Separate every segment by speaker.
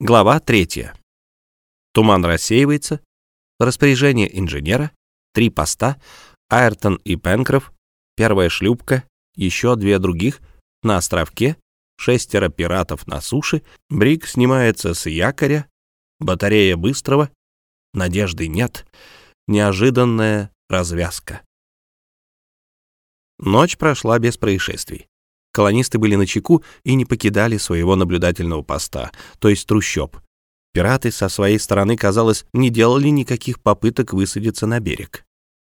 Speaker 1: Глава 3. Туман рассеивается. Распоряжение инженера. Три поста. Айртон и Пенкроф. Первая шлюпка. Еще две других. На островке. Шестеро пиратов на суше. Брик снимается с якоря. Батарея быстрого. Надежды нет. Неожиданная развязка. Ночь прошла без происшествий. Колонисты были на чеку и не покидали своего наблюдательного поста, то есть трущоб. Пираты со своей стороны, казалось, не делали никаких попыток высадиться на берег.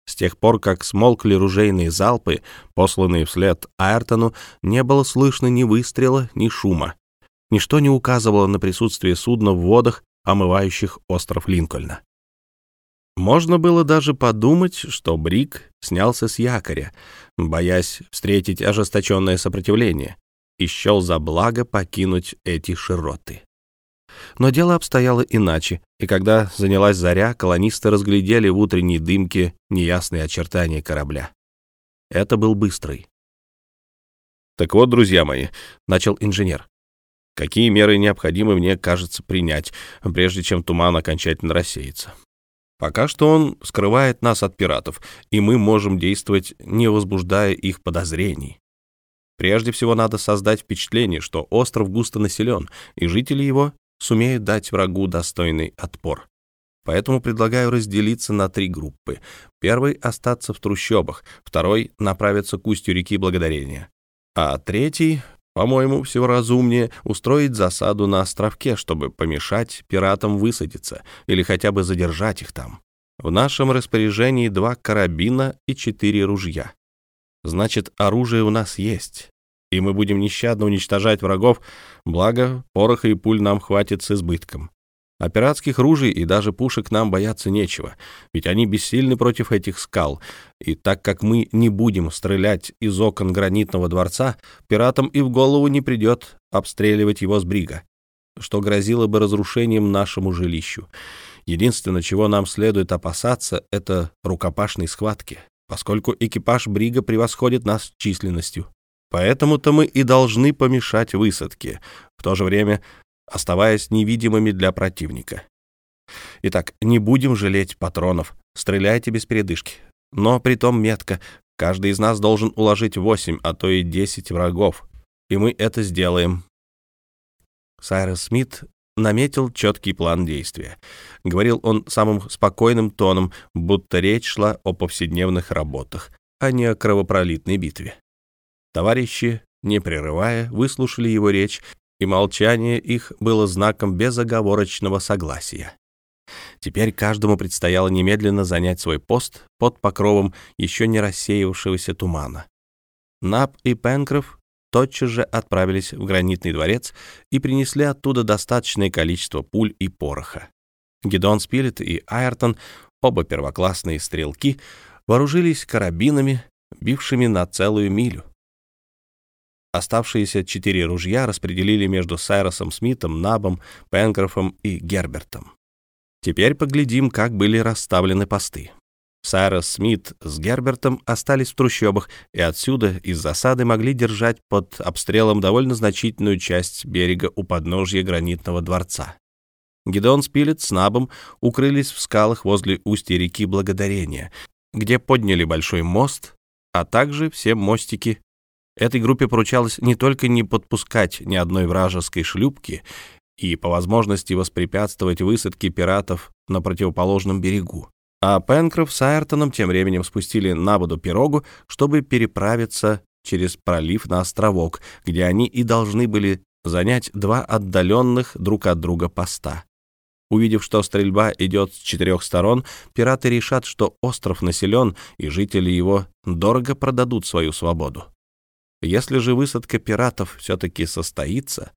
Speaker 1: С тех пор, как смолкли ружейные залпы, посланные вслед Айртону, не было слышно ни выстрела, ни шума. Ничто не указывало на присутствие судна в водах, омывающих остров Линкольна. Можно было даже подумать, что Брик снялся с якоря, боясь встретить ожесточенное сопротивление, и счел за благо покинуть эти широты. Но дело обстояло иначе, и когда занялась заря, колонисты разглядели в утренней дымке неясные очертания корабля. Это был быстрый. «Так вот, друзья мои», — начал инженер, — «какие меры необходимо мне, кажется, принять, прежде чем туман окончательно рассеется?» Пока что он скрывает нас от пиратов, и мы можем действовать, не возбуждая их подозрений. Прежде всего надо создать впечатление, что остров густо населен, и жители его сумеют дать врагу достойный отпор. Поэтому предлагаю разделиться на три группы. Первый — остаться в трущобах, второй — направиться к устью реки Благодарения, а третий по-моему, всего разумнее устроить засаду на островке, чтобы помешать пиратам высадиться или хотя бы задержать их там. В нашем распоряжении два карабина и четыре ружья. Значит, оружие у нас есть, и мы будем нещадно уничтожать врагов, благо пороха и пуль нам хватит с избытком. А пиратских ружей и даже пушек нам бояться нечего, ведь они бессильны против этих скал, и так как мы не будем стрелять из окон гранитного дворца, пиратам и в голову не придет обстреливать его с брига, что грозило бы разрушением нашему жилищу. Единственное, чего нам следует опасаться, это рукопашной схватки, поскольку экипаж брига превосходит нас численностью. Поэтому-то мы и должны помешать высадке. В то же время оставаясь невидимыми для противника. Итак, не будем жалеть патронов, стреляйте без передышки. Но притом метко, каждый из нас должен уложить восемь, а то и десять врагов, и мы это сделаем. Сайрес Смит наметил четкий план действия. Говорил он самым спокойным тоном, будто речь шла о повседневных работах, а не о кровопролитной битве. Товарищи, не прерывая, выслушали его речь и молчание их было знаком безоговорочного согласия. Теперь каждому предстояло немедленно занять свой пост под покровом еще не рассеявшегося тумана. Нап и Пенкроф тотчас же отправились в гранитный дворец и принесли оттуда достаточное количество пуль и пороха. Гедон Спилет и Айртон, оба первоклассные стрелки, вооружились карабинами, бившими на целую милю. Оставшиеся четыре ружья распределили между Сайросом Смитом, Набом, Пенкрофом и Гербертом. Теперь поглядим, как были расставлены посты. Сайрос Смит с Гербертом остались в трущобах и отсюда из засады могли держать под обстрелом довольно значительную часть берега у подножья гранитного дворца. Гидеон Спилет с Набом укрылись в скалах возле устья реки Благодарения, где подняли большой мост, а также все мостики Этой группе поручалось не только не подпускать ни одной вражеской шлюпки и по возможности воспрепятствовать высадке пиратов на противоположном берегу, а Пенкроф с Айртоном тем временем спустили на воду пирогу, чтобы переправиться через пролив на островок, где они и должны были занять два отдаленных друг от друга поста. Увидев, что стрельба идет с четырех сторон, пираты решат, что остров населен, и жители его дорого продадут свою свободу. Если же высадка пиратов все-таки состоится,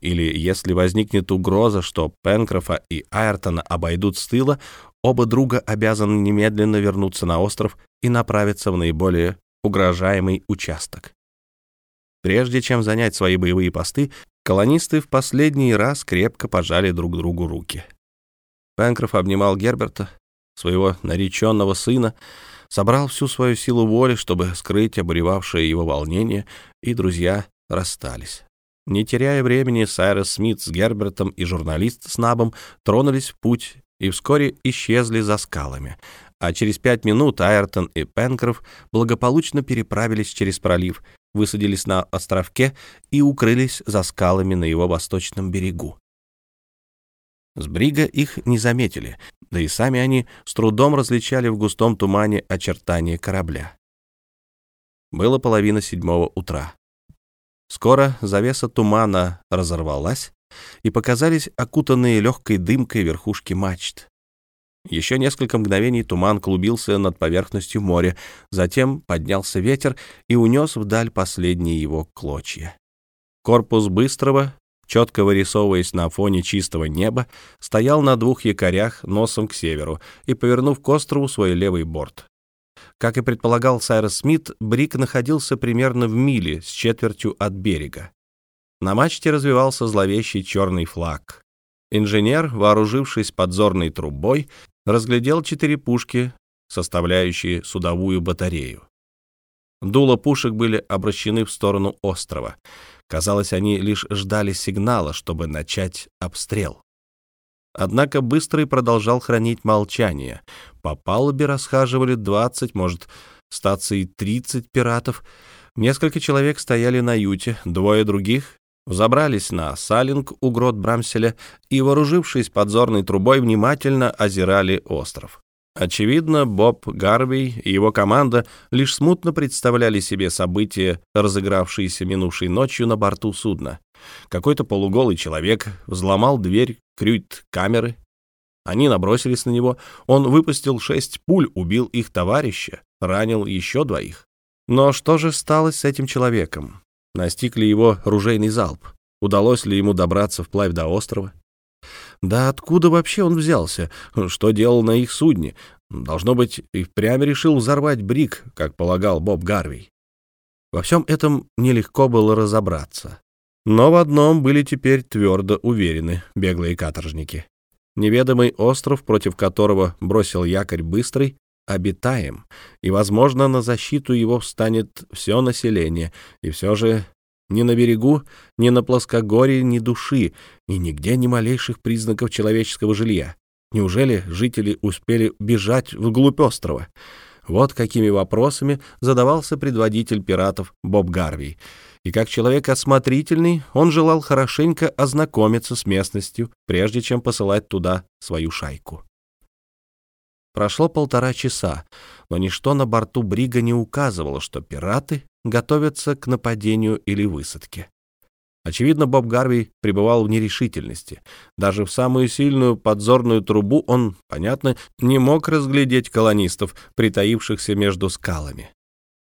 Speaker 1: или если возникнет угроза, что Пенкрофа и Айртона обойдут с тыла, оба друга обязаны немедленно вернуться на остров и направиться в наиболее угрожаемый участок. Прежде чем занять свои боевые посты, колонисты в последний раз крепко пожали друг другу руки. Пенкроф обнимал Герберта, своего нареченного сына, собрал всю свою силу воли, чтобы скрыть обуревавшее его волнение, и друзья расстались. Не теряя времени, Сайрес Смит с Гербертом и журналист с Набом тронулись в путь и вскоре исчезли за скалами, а через пять минут Айртон и Пенкроф благополучно переправились через пролив, высадились на островке и укрылись за скалами на его восточном берегу. С брига их не заметили, да и сами они с трудом различали в густом тумане очертания корабля. Было половина седьмого утра. Скоро завеса тумана разорвалась, и показались окутанные легкой дымкой верхушки мачт. Еще несколько мгновений туман клубился над поверхностью моря, затем поднялся ветер и унес вдаль последние его клочья. Корпус быстрого, четко вырисовываясь на фоне чистого неба, стоял на двух якорях носом к северу и, повернув к острову свой левый борт. Как и предполагал Сайрос Смит, Брик находился примерно в миле с четвертью от берега. На мачте развивался зловещий черный флаг. Инженер, вооружившись подзорной трубой, разглядел четыре пушки, составляющие судовую батарею. Дула пушек были обращены в сторону острова. Казалось, они лишь ждали сигнала, чтобы начать обстрел. Однако Быстрый продолжал хранить молчание. По палубе расхаживали 20, может, статься и 30 пиратов. Несколько человек стояли на юте, двое других Взобрались на салинг у грот Брамселя и, вооружившись подзорной трубой, внимательно озирали остров. Очевидно, Боб Гарвей и его команда лишь смутно представляли себе события, разыгравшиеся минувшей ночью на борту судна. Какой-то полуголый человек взломал дверь крюйт-камеры. Они набросились на него. Он выпустил шесть пуль, убил их товарища, ранил еще двоих. Но что же стало с этим человеком? Настиг ли его ружейный залп? Удалось ли ему добраться вплавь до острова? Да откуда вообще он взялся? Что делал на их судне? Должно быть, и впрямь решил взорвать брик, как полагал Боб Гарвей. Во всем этом нелегко было разобраться. Но в одном были теперь твердо уверены беглые каторжники. Неведомый остров, против которого бросил якорь быстрый, обитаем, и, возможно, на защиту его встанет все население, и все же ни на берегу, ни на плоскогорье, ни души, и нигде ни малейших признаков человеческого жилья. Неужели жители успели бежать вглубь острова? Вот какими вопросами задавался предводитель пиратов Боб Гарви. И как человек осмотрительный, он желал хорошенько ознакомиться с местностью, прежде чем посылать туда свою шайку. Прошло полтора часа, но ничто на борту Брига не указывало, что пираты готовятся к нападению или высадке. Очевидно, Боб Гарви пребывал в нерешительности. Даже в самую сильную подзорную трубу он, понятно, не мог разглядеть колонистов, притаившихся между скалами.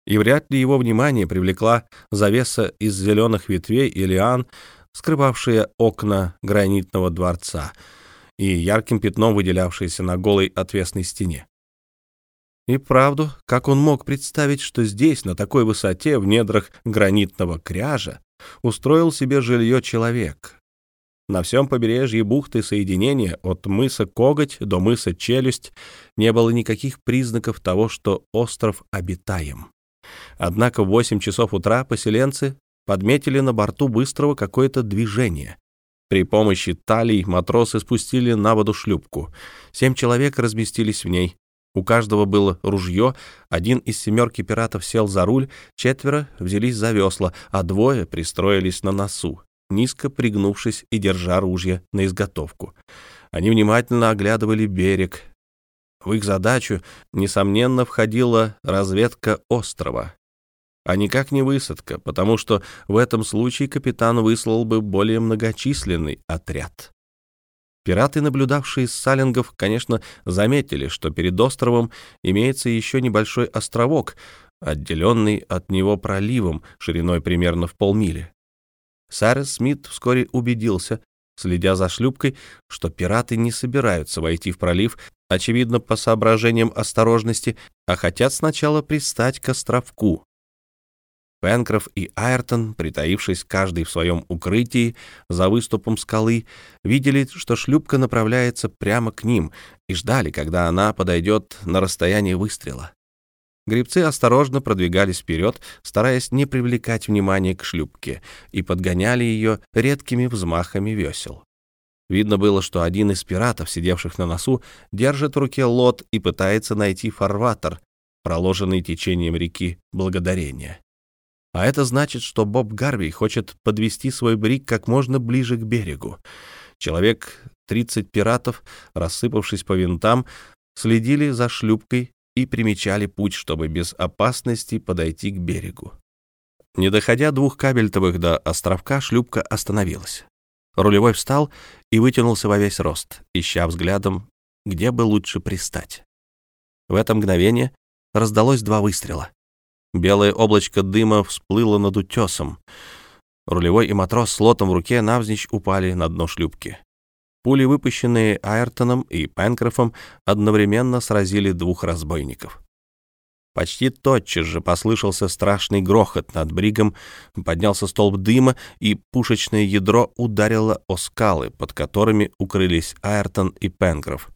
Speaker 1: И вряд ли его внимание привлекла завеса из зеленых ветвей и лиан, скрывавшая окна гранитного дворца — и ярким пятном выделявшееся на голой отвесной стене. И правду, как он мог представить, что здесь, на такой высоте, в недрах гранитного кряжа, устроил себе жилье человек? На всем побережье бухты соединения от мыса Коготь до мыса Челюсть не было никаких признаков того, что остров обитаем. Однако в 8 часов утра поселенцы подметили на борту быстрого какое-то движение, при помощи талий матросы спустили на воду шлюпку. Семь человек разместились в ней. У каждого было ружье, один из семерки пиратов сел за руль, четверо взялись за весла, а двое пристроились на носу, низко пригнувшись и держа ружья на изготовку. Они внимательно оглядывали берег. В их задачу, несомненно, входила разведка острова а никак не высадка, потому что в этом случае капитан выслал бы более многочисленный отряд. Пираты, наблюдавшие с салингов, конечно, заметили, что перед островом имеется еще небольшой островок, отделенный от него проливом шириной примерно в полмили. Сайрес Смит вскоре убедился, следя за шлюпкой, что пираты не собираются войти в пролив, очевидно, по соображениям осторожности, а хотят сначала пристать к островку, Пенкроф и Айртон, притаившись каждый в своем укрытии за выступом скалы, видели, что шлюпка направляется прямо к ним и ждали, когда она подойдет на расстояние выстрела. Гребцы осторожно продвигались вперед, стараясь не привлекать внимания к шлюпке, и подгоняли ее редкими взмахами весел. Видно было, что один из пиратов, сидевших на носу, держит в руке лот и пытается найти фарватер, проложенный течением реки Благодарения. А это значит, что Боб Гарви хочет подвести свой брик как можно ближе к берегу. Человек 30 пиратов, рассыпавшись по винтам, следили за шлюпкой и примечали путь, чтобы без опасности подойти к берегу. Не доходя двух кабельтовых до островка, шлюпка остановилась. Рулевой встал и вытянулся во весь рост, ища взглядом, где бы лучше пристать. В это мгновение раздалось два выстрела. Белое облачко дыма всплыло над утесом. Рулевой и матрос с лотом в руке навзничь упали на дно шлюпки. Пули, выпущенные Айртоном и Пенкрофом, одновременно сразили двух разбойников. Почти тотчас же послышался страшный грохот над бригом, поднялся столб дыма, и пушечное ядро ударило о скалы, под которыми укрылись Айртон и Пенкроф.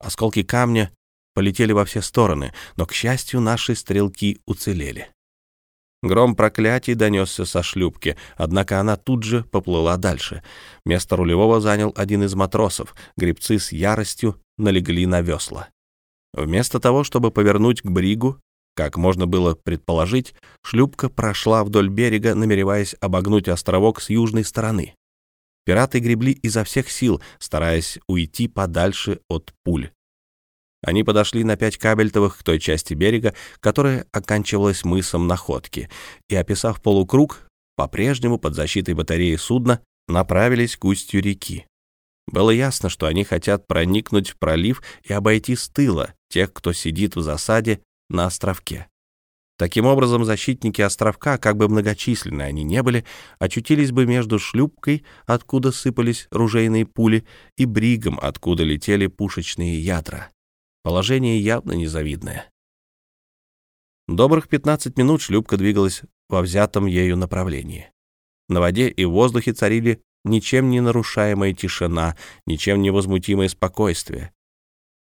Speaker 1: Осколки камня полетели во все стороны, но, к счастью, наши стрелки уцелели. Гром проклятий донесся со шлюпки, однако она тут же поплыла дальше. Место рулевого занял один из матросов. Гребцы с яростью налегли на весла. Вместо того, чтобы повернуть к бригу, как можно было предположить, шлюпка прошла вдоль берега, намереваясь обогнуть островок с южной стороны. Пираты гребли изо всех сил, стараясь уйти подальше от пуль. Они подошли на пять кабельтовых к той части берега, которая оканчивалась мысом Находки, и, описав полукруг, по-прежнему под защитой батареи судна, направились к устью реки. Было ясно, что они хотят проникнуть в пролив и обойти с тыла тех, кто сидит в засаде на островке. Таким образом, защитники островка, как бы многочисленны они не были, очутились бы между шлюпкой, откуда сыпались ружейные пули, и бригом, откуда летели пушечные ядра. Положение явно незавидное. Добрых 15 минут шлюпка двигалась во взятом ею направлении. На воде и в воздухе царили ничем не нарушаемая тишина, ничем невозмутимое спокойствие.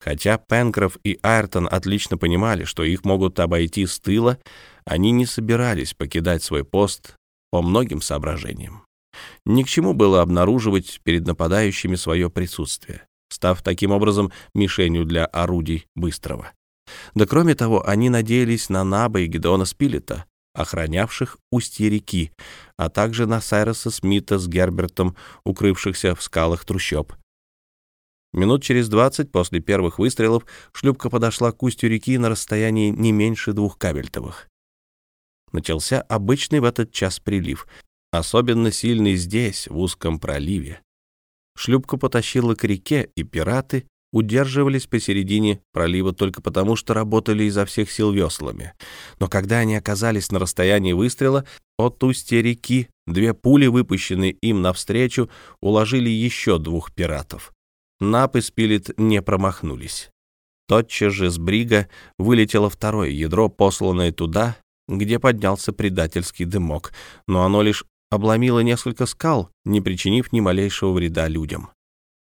Speaker 1: Хотя Пенкроф и Айртон отлично понимали, что их могут обойти с тыла, они не собирались покидать свой пост по многим соображениям. Ни к чему было обнаруживать перед нападающими свое присутствие став таким образом мишенью для орудий Быстрого. Да кроме того, они надеялись на Наба и Гедеона Спилета, охранявших устье реки, а также на Сайроса Смита с Гербертом, укрывшихся в скалах трущоб. Минут через двадцать после первых выстрелов шлюпка подошла к устью реки на расстоянии не меньше двух кабельтовых. Начался обычный в этот час прилив, особенно сильный здесь, в узком проливе. Шлюпка потащила к реке, и пираты удерживались посередине пролива только потому, что работали изо всех сил веслами. Но когда они оказались на расстоянии выстрела, от устья реки две пули, выпущенные им навстречу, уложили еще двух пиратов. Нап и Спилет не промахнулись. Тотчас же с брига вылетело второе ядро, посланное туда, где поднялся предательский дымок, но оно лишь обломила несколько скал, не причинив ни малейшего вреда людям.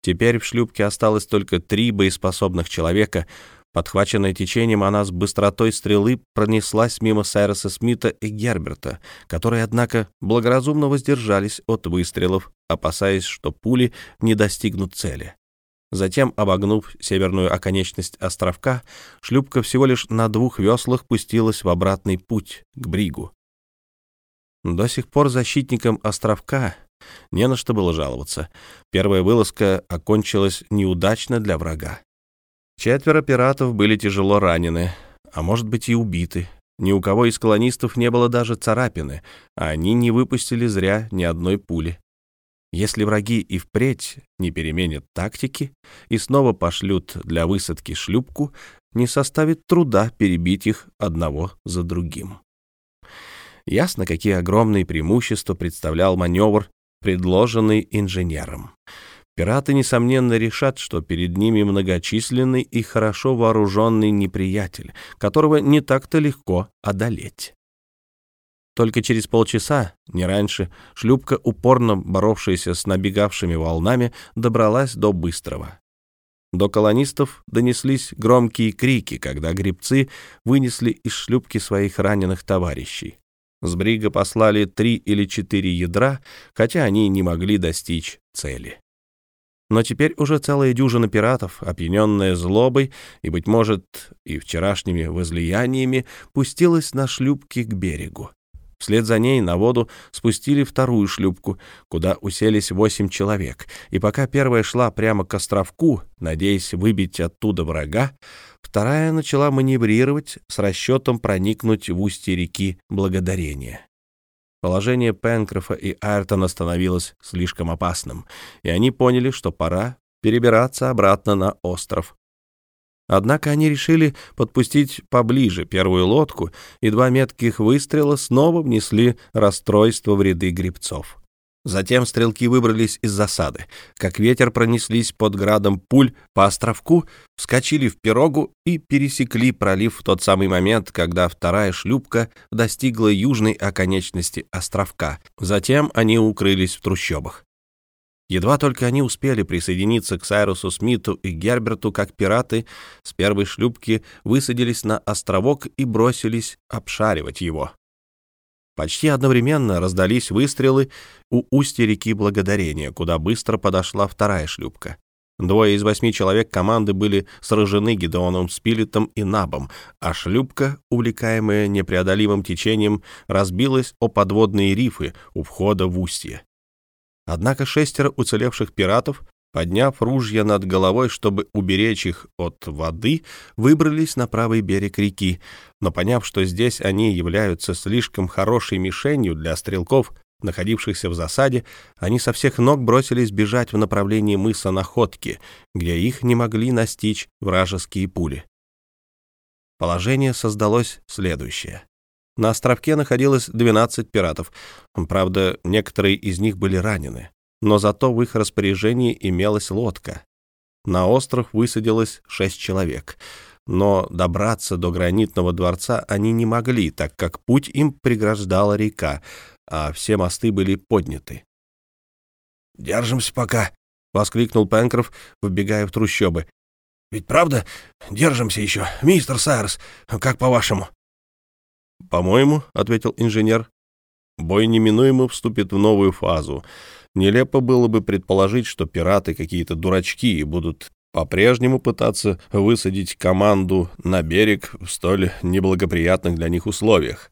Speaker 1: Теперь в шлюпке осталось только три боеспособных человека. Подхваченная течением, она с быстротой стрелы пронеслась мимо Сайроса Смита и Герберта, которые, однако, благоразумно воздержались от выстрелов, опасаясь, что пули не достигнут цели. Затем, обогнув северную оконечность островка, шлюпка всего лишь на двух веслах пустилась в обратный путь к Бригу. До сих пор защитникам островка не на что было жаловаться. Первая вылазка окончилась неудачно для врага. Четверо пиратов были тяжело ранены, а может быть и убиты. Ни у кого из колонистов не было даже царапины, а они не выпустили зря ни одной пули. Если враги и впредь не переменят тактики и снова пошлют для высадки шлюпку, не составит труда перебить их одного за другим. Ясно, какие огромные преимущества представлял маневр, предложенный инженером. Пираты, несомненно, решат, что перед ними многочисленный и хорошо вооруженный неприятель, которого не так-то легко одолеть. Только через полчаса, не раньше, шлюпка, упорно боровшаяся с набегавшими волнами, добралась до Быстрого. До колонистов донеслись громкие крики, когда грибцы вынесли из шлюпки своих раненых товарищей. С брига послали три или четыре ядра, хотя они не могли достичь цели. Но теперь уже целая дюжина пиратов, опьяненная злобой и, быть может, и вчерашними возлияниями, пустилась на шлюпки к берегу. Вслед за ней на воду спустили вторую шлюпку, куда уселись восемь человек, и пока первая шла прямо к островку, надеясь выбить оттуда врага, вторая начала маневрировать с расчетом проникнуть в устье реки Благодарения. Положение Пенкрофа и Айртона становилось слишком опасным, и они поняли, что пора перебираться обратно на остров. Однако они решили подпустить поближе первую лодку, и два метких выстрела снова внесли расстройство в ряды грибцов. Затем стрелки выбрались из засады. Как ветер пронеслись под градом пуль по островку, вскочили в пирогу и пересекли пролив в тот самый момент, когда вторая шлюпка достигла южной оконечности островка. Затем они укрылись в трущобах. Едва только они успели присоединиться к Сайрусу Смиту и Герберту, как пираты с первой шлюпки высадились на островок и бросились обшаривать его. Почти одновременно раздались выстрелы у устья реки Благодарения, куда быстро подошла вторая шлюпка. Двое из восьми человек команды были сражены Гидеоном Спилетом и Набом, а шлюпка, увлекаемая непреодолимым течением, разбилась о подводные рифы у входа в устье. Однако шестеро уцелевших пиратов, подняв ружья над головой, чтобы уберечь их от воды, выбрались на правый берег реки, но поняв, что здесь они являются слишком хорошей мишенью для стрелков, находившихся в засаде, они со всех ног бросились бежать в направлении мыса Находки, где их не могли настичь вражеские пули. Положение создалось следующее. На островке находилось 12 пиратов. Правда, некоторые из них были ранены. Но зато в их распоряжении имелась лодка. На остров высадилось шесть человек. Но добраться до гранитного дворца они не могли, так как путь им преграждала река, а все мосты были подняты.
Speaker 2: «Держимся пока», — воскликнул
Speaker 1: Пенкроф, выбегая в трущобы.
Speaker 2: «Ведь правда? Держимся еще, мистер Сайрс, как по-вашему?»
Speaker 1: «По-моему», — ответил инженер, — «бой неминуемо вступит в новую фазу. Нелепо было бы предположить, что пираты какие-то дурачки и будут по-прежнему пытаться высадить команду на берег в столь неблагоприятных для них условиях».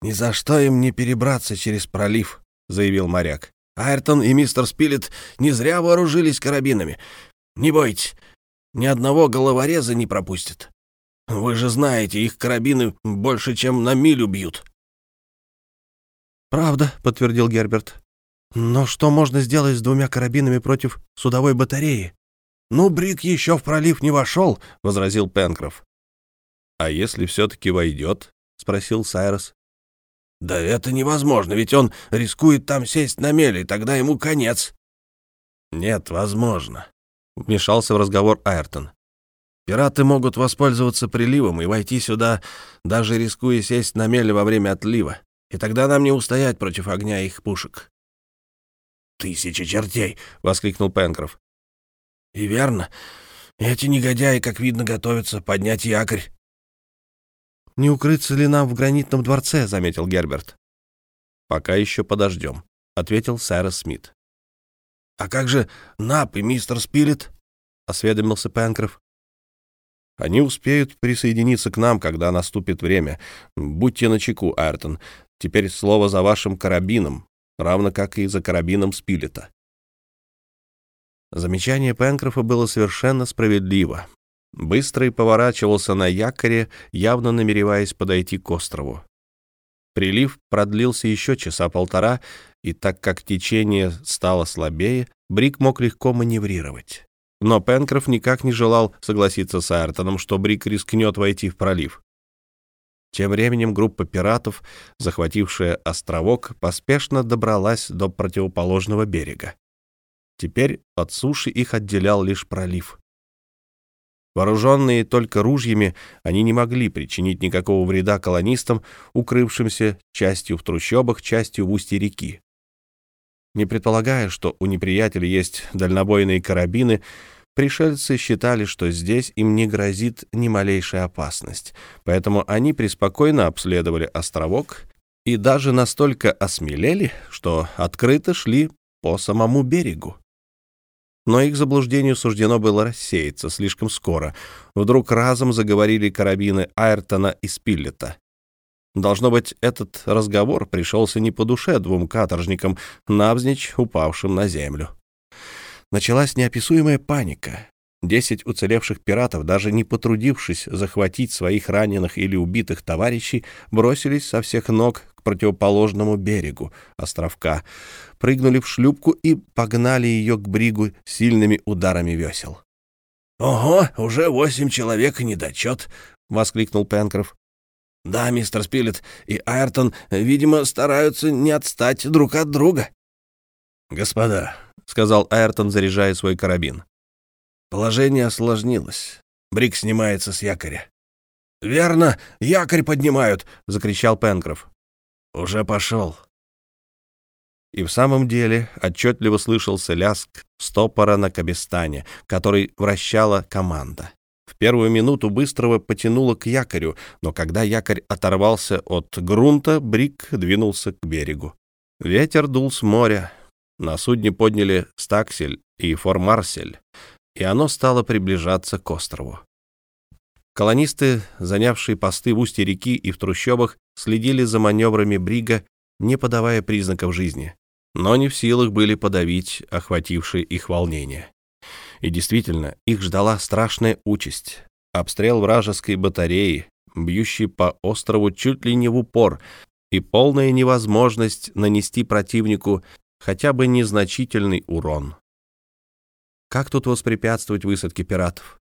Speaker 2: «Ни за что им не перебраться через пролив», — заявил моряк. «Айртон и мистер Спилет не зря вооружились карабинами. Не бойтесь, ни одного головореза не пропустят». Вы же знаете, их карабины больше, чем на милю бьют.
Speaker 3: «Правда», — подтвердил Герберт. «Но что можно сделать с двумя карабинами против судовой батареи?»
Speaker 2: «Ну, Брик еще в пролив не вошел», — возразил Пенкроф.
Speaker 1: «А если все-таки войдет?» — спросил Сайрос.
Speaker 2: «Да это невозможно, ведь он рискует там сесть на мели, тогда ему конец».
Speaker 1: «Нет, возможно», — вмешался в разговор Айртон.
Speaker 2: Пираты могут воспользоваться приливом и войти сюда, даже рискуя сесть на мели во время отлива, и тогда нам не устоять против огня их пушек.
Speaker 3: «Тысяча чертей!» — воскликнул Пенкроф.
Speaker 2: «И верно. Эти негодяи, как видно, готовятся поднять якорь».
Speaker 3: «Не укрыться ли нам в гранитном дворце?» — заметил Герберт.
Speaker 1: «Пока еще подождем», — ответил Сайрос Смит.
Speaker 2: «А как же Нап и мистер Спилет?» — осведомился Пенкроф.
Speaker 1: Они успеют присоединиться к нам, когда наступит время. Будьте начеку, Айртон. Теперь слово за вашим карабином, равно как и за карабином Спилета». Замечание Пенкрофа было совершенно справедливо. Быстрый поворачивался на якоре, явно намереваясь подойти к острову. Прилив продлился еще часа полтора, и так как течение стало слабее, Брик мог легко маневрировать. Но Пенкроф никак не желал согласиться с Айртоном, что Брик рискнет войти в пролив. Тем временем группа пиратов, захватившая островок, поспешно добралась до противоположного берега. Теперь от суши их отделял лишь пролив. Вооруженные только ружьями, они не могли причинить никакого вреда колонистам, укрывшимся частью в трущобах, частью в устье реки. Не предполагая, что у неприятеля есть дальнобойные карабины, Пришельцы считали, что здесь им не грозит ни малейшая опасность, поэтому они преспокойно обследовали островок и даже настолько осмелели, что открыто шли по самому берегу. Но их заблуждению суждено было рассеяться слишком скоро. Вдруг разом заговорили карабины Айртона и Спиллета. Должно быть, этот разговор пришелся не по душе двум каторжникам, навзничь упавшим на землю. Началась неописуемая паника. Десять уцелевших пиратов, даже не потрудившись захватить своих раненых или убитых товарищей, бросились со всех ног к противоположному берегу островка, прыгнули в шлюпку и погнали ее к бригу сильными ударами весел.
Speaker 2: «Ого, уже восемь человек и недочет!» — воскликнул Пенкроф. «Да, мистер Спилет и Айртон, видимо, стараются не отстать друг от друга».
Speaker 1: «Господа», — сказал Айртон, заряжая свой карабин,
Speaker 2: Положение осложнилось. Брик снимается с якоря. «Верно, якорь поднимают!» — закричал Пенкроф. «Уже пошел».
Speaker 1: И в самом деле отчетливо слышался ляск стопора на Кабестане, который вращала команда. В первую минуту быстрого потянуло к якорю, но когда якорь оторвался от грунта, Брик двинулся к берегу. Ветер дул с моря. На судне подняли стаксель и формарсель и оно стало приближаться к острову. Колонисты, занявшие посты в устье реки и в трущобах, следили за маневрами Брига, не подавая признаков жизни, но не в силах были подавить охватившее их волнение. И действительно, их ждала страшная участь. Обстрел вражеской батареи, бьющий по острову чуть ли не в упор, и полная невозможность нанести противнику хотя бы незначительный урон. Как тут воспрепятствовать высадке пиратов?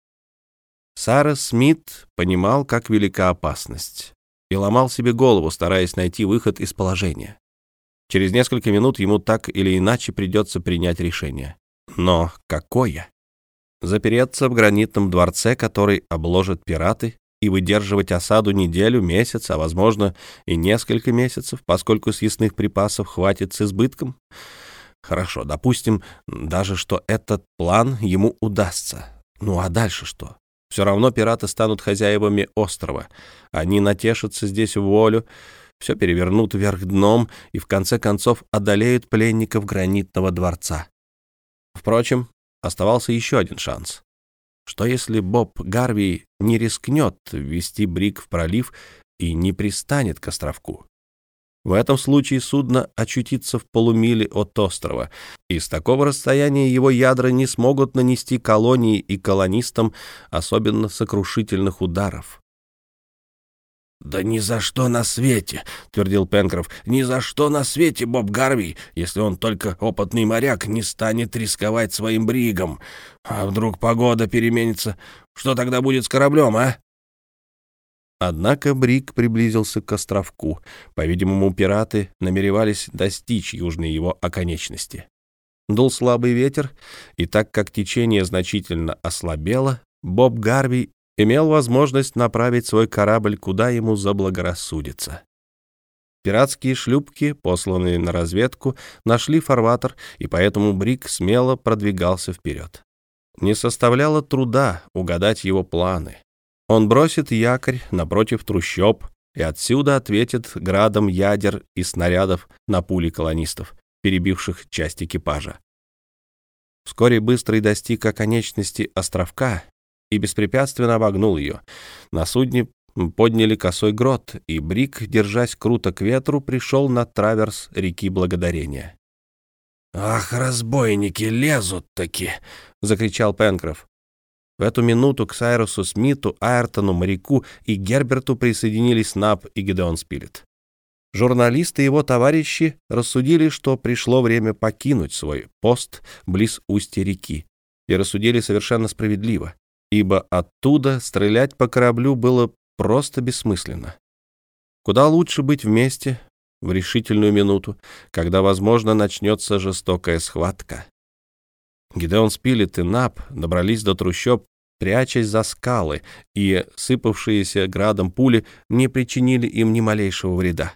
Speaker 1: Сара Смит понимал, как велика опасность, и ломал себе голову, стараясь найти выход из положения. Через несколько минут ему так или иначе придется принять решение. Но какое? Запереться в гранитном дворце, который обложат пираты, и выдерживать осаду неделю, месяц, а, возможно, и несколько месяцев, поскольку съестных припасов хватит с избытком — Хорошо, допустим даже, что этот план ему удастся. Ну а дальше что? Все равно пираты станут хозяевами острова. Они натешатся здесь в волю, все перевернут вверх дном и в конце концов одолеют пленников гранитного дворца. Впрочем, оставался еще один шанс. Что если Боб Гарви не рискнет ввести Брик в пролив и не пристанет к островку? В этом случае судно очутится в полумиле от острова, и с такого расстояния его ядра не смогут нанести колонии и колонистам особенно сокрушительных ударов.
Speaker 2: «Да ни за что на свете!» — твердил Пенкроф. «Ни за что на свете Боб Гарви, если он только опытный моряк, не станет рисковать своим бригом. А вдруг погода переменится? Что тогда будет с кораблем, а?»
Speaker 1: Однако Брик приблизился к островку. По-видимому, пираты намеревались достичь южной его оконечности. Дул слабый ветер, и так как течение значительно ослабело, Боб Гарви имел возможность направить свой корабль куда ему заблагорассудится. Пиратские шлюпки, посланные на разведку, нашли фарватер, и поэтому Брик смело продвигался вперед. Не составляло труда угадать его планы. Он бросит якорь напротив трущоб и отсюда ответит градом ядер и снарядов на пули колонистов, перебивших часть экипажа. Вскоре Быстрый достиг оконечности островка и беспрепятственно обогнул ее. На судне подняли косой грот, и Брик, держась круто к ветру, пришел на траверс реки Благодарения.
Speaker 2: «Ах, разбойники, лезут-таки!» — закричал Пенкроф.
Speaker 1: В эту минуту к Сайрусу Смиту, Айртону, моряку и Герберту присоединились Наб и Гидеон Спилет. Журналисты и его товарищи рассудили, что пришло время покинуть свой пост близ устья реки, и рассудили совершенно справедливо, ибо оттуда стрелять по кораблю было просто бессмысленно. Куда лучше быть вместе в решительную минуту, когда, возможно, начнется жестокая схватка. Гидеон Спилет и Нап добрались до трущоб, прячась за скалы, и сыпавшиеся градом пули не причинили им ни малейшего вреда.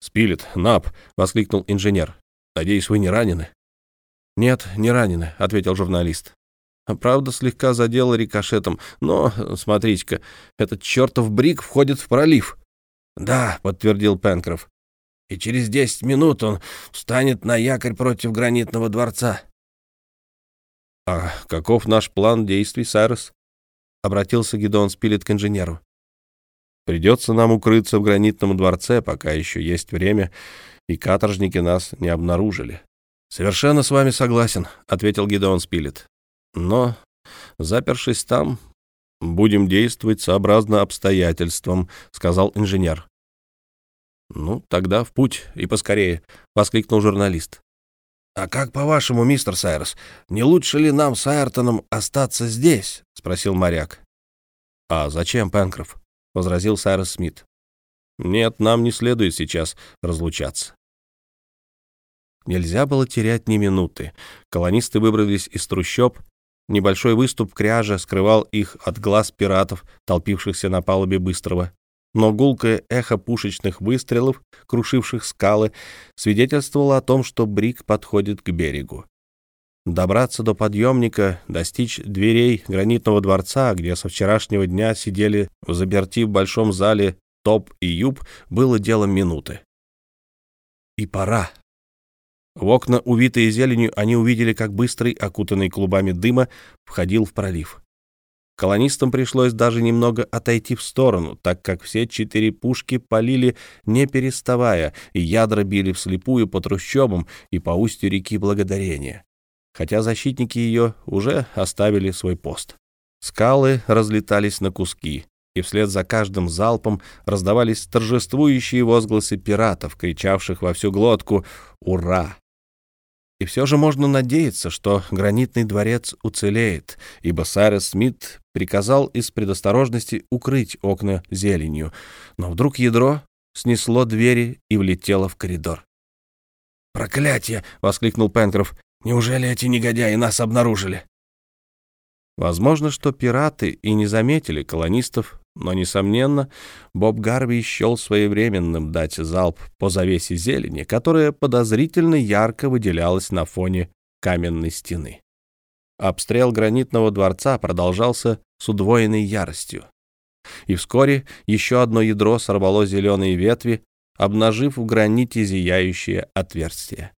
Speaker 1: «Спилет, Нап!» — воскликнул инженер. «Надеюсь, вы не ранены?» «Нет, не ранены», — ответил журналист. Правда, слегка задела рикошетом, но, смотрите-ка, этот чертов брик входит в пролив.
Speaker 2: «Да», — подтвердил Пенкроф, — «и через десять минут он встанет на якорь против гранитного дворца».
Speaker 1: «А каков наш план действий, Сайрос?» — обратился Гидеон Спилет к инженеру. «Придется нам укрыться в гранитном дворце, пока еще есть время, и каторжники нас не обнаружили». «Совершенно с вами согласен», — ответил Гидеон Спилет. «Но, запершись там, будем действовать сообразно обстоятельствам», — сказал инженер. «Ну, тогда в путь и поскорее», — воскликнул журналист.
Speaker 2: «А как по-вашему, мистер Сайрос, не лучше ли нам с Айртоном остаться здесь?» — спросил моряк.
Speaker 1: «А зачем, Пенкроф?» — возразил Сайрос Смит. «Нет, нам не следует сейчас разлучаться». Нельзя было терять ни минуты. Колонисты выбрались из трущоб. Небольшой выступ кряжа скрывал их от глаз пиратов, толпившихся на палубе быстрого. Но гулкое эхо пушечных выстрелов, крушивших скалы, свидетельствовало о том, что Брик подходит к берегу. Добраться до подъемника, достичь дверей гранитного дворца, где со вчерашнего дня сидели в заперти в большом зале Топ и Юб, было делом минуты. И пора. В окна, увитые зеленью, они увидели, как быстрый, окутанный клубами дыма, входил в пролив. Колонистам пришлось даже немного отойти в сторону, так как все четыре пушки полили не переставая, и ядра били вслепую по трущобам и по устью реки Благодарения, хотя защитники ее уже оставили свой пост. Скалы разлетались на куски, и вслед за каждым залпом раздавались торжествующие возгласы пиратов, кричавших во всю глотку «Ура!». И все же можно надеяться, что гранитный дворец уцелеет, ибо Сайрес Смит приказал из предосторожности укрыть окна зеленью, но вдруг ядро снесло двери и влетело в коридор.
Speaker 2: «Проклятие!» — воскликнул Пенкроф. «Неужели эти негодяи нас обнаружили?»
Speaker 1: Возможно, что пираты и не заметили колонистов, но, несомненно, Боб Гарви счел своевременным дать залп по завесе зелени, которая подозрительно ярко выделялась на фоне каменной стены. Обстрел гранитного дворца продолжался с удвоенной яростью. И вскоре еще одно ядро сорвало зеленые ветви, обнажив в граните зияющее отверстие.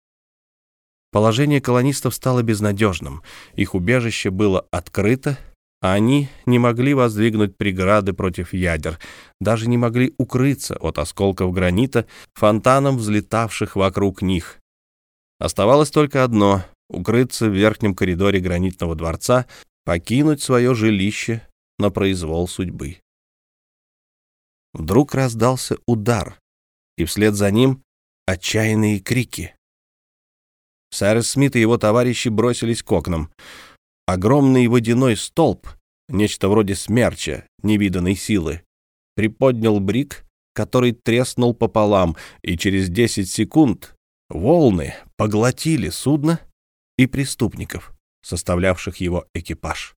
Speaker 1: Положение колонистов стало безнадежным. Их убежище было открыто, они не могли воздвигнуть преграды против ядер, даже не могли укрыться от осколков гранита, фонтаном взлетавших вокруг них. Оставалось только одно — укрыться в верхнем коридоре гранитного дворца, покинуть свое жилище на произвол судьбы. Вдруг раздался удар, и вслед за ним отчаянные крики. Сайрес Смит и его товарищи бросились к окнам. Огромный водяной столб, нечто вроде смерча невиданной силы, приподнял брик, который треснул пополам, и через 10 секунд волны поглотили судно и преступников, составлявших его экипаж.